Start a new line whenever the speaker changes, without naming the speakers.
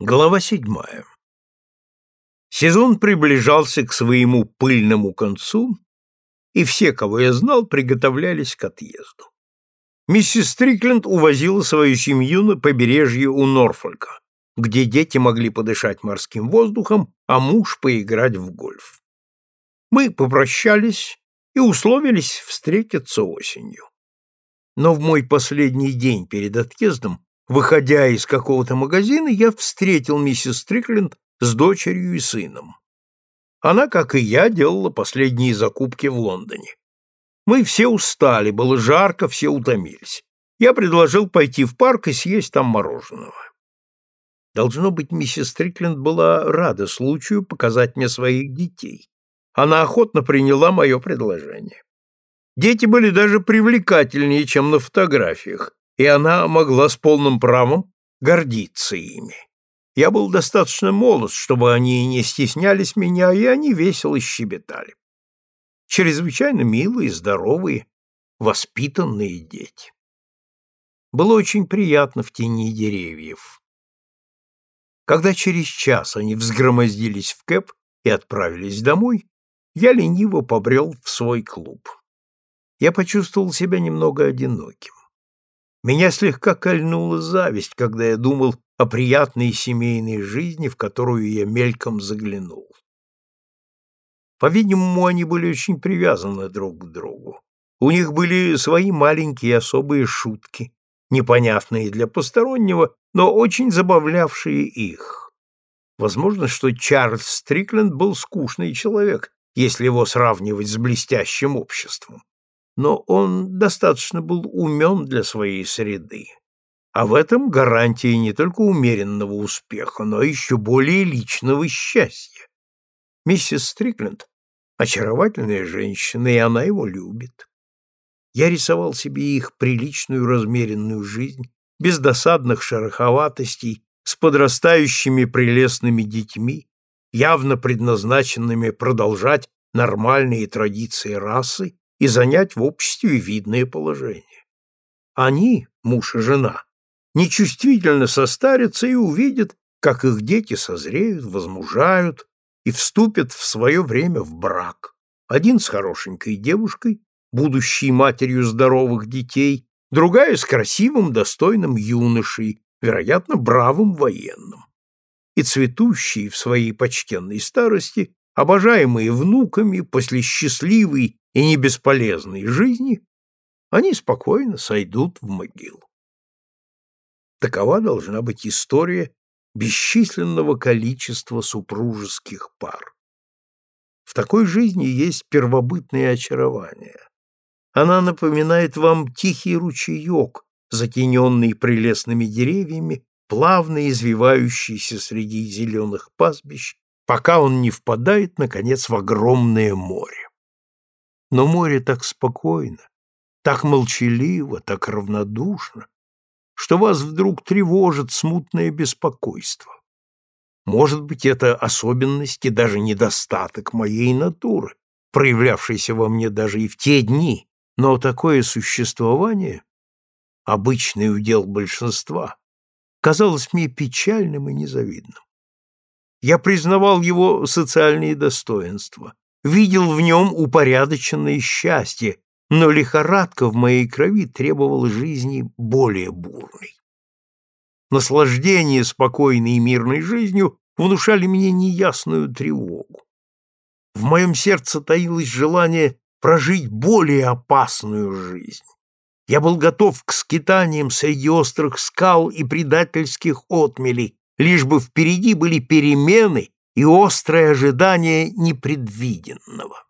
Глава седьмая. Сезон приближался к своему пыльному концу, и все, кого я знал, приготовлялись к отъезду. Миссис Стрикленд увозила свою семью на побережье у Норфолька, где дети могли подышать морским воздухом, а муж поиграть в гольф. Мы попрощались и условились встретиться осенью. Но в мой последний день перед отъездом Выходя из какого-то магазина, я встретил миссис Стрикленд с дочерью и сыном. Она, как и я, делала последние закупки в Лондоне. Мы все устали, было жарко, все утомились. Я предложил пойти в парк и съесть там мороженого. Должно быть, миссис Стрикленд была рада случаю показать мне своих детей. Она охотно приняла мое предложение. Дети были даже привлекательнее, чем на фотографиях, и она могла с полным правом гордиться ими. Я был достаточно молод, чтобы они не стеснялись меня, и они весело щебетали. Чрезвычайно милые, здоровые, воспитанные дети. Было очень приятно в тени деревьев. Когда через час они взгромоздились в кэп и отправились домой, я лениво побрел в свой клуб. Я почувствовал себя немного одиноким. Меня слегка кольнула зависть, когда я думал о приятной семейной жизни, в которую я мельком заглянул. По-видимому, они были очень привязаны друг к другу. У них были свои маленькие особые шутки, непонятные для постороннего, но очень забавлявшие их. Возможно, что Чарльз Стрикленд был скучный человек, если его сравнивать с блестящим обществом но он достаточно был умен для своей среды. А в этом гарантия не только умеренного успеха, но еще более личного счастья. Миссис Стрикленд — очаровательная женщина, и она его любит. Я рисовал себе их приличную размеренную жизнь, без досадных шероховатостей, с подрастающими прелестными детьми, явно предназначенными продолжать нормальные традиции расы и занять в обществе видное положение. Они, муж и жена, нечувствительно состарятся и увидят, как их дети созреют, возмужают и вступят в свое время в брак. Один с хорошенькой девушкой, будущей матерью здоровых детей, другая с красивым, достойным юношей, вероятно, бравым военным. И цветущие в своей почтенной старости, обожаемые внуками, после счастливой и не бесполезной жизни, они спокойно сойдут в могилу. Такова должна быть история бесчисленного количества супружеских пар. В такой жизни есть первобытное очарование. Она напоминает вам тихий ручеек, затененный прелестными деревьями, плавно извивающийся среди зеленых пастбищ, пока он не впадает, наконец, в огромное море. Но море так спокойно, так молчаливо, так равнодушно, что вас вдруг тревожит смутное беспокойство. Может быть, это особенность и даже недостаток моей натуры, проявлявшийся во мне даже и в те дни, но такое существование, обычный удел большинства, казалось мне печальным и незавидным. Я признавал его социальные достоинства, видел в нем упорядоченное счастье, но лихорадка в моей крови требовала жизни более бурной. Наслаждение спокойной и мирной жизнью внушали мне неясную тревогу. В моем сердце таилось желание прожить более опасную жизнь. Я был готов к скитаниям среди острых скал и предательских отмелей, лишь бы впереди были перемены и острое ожидание непредвиденного.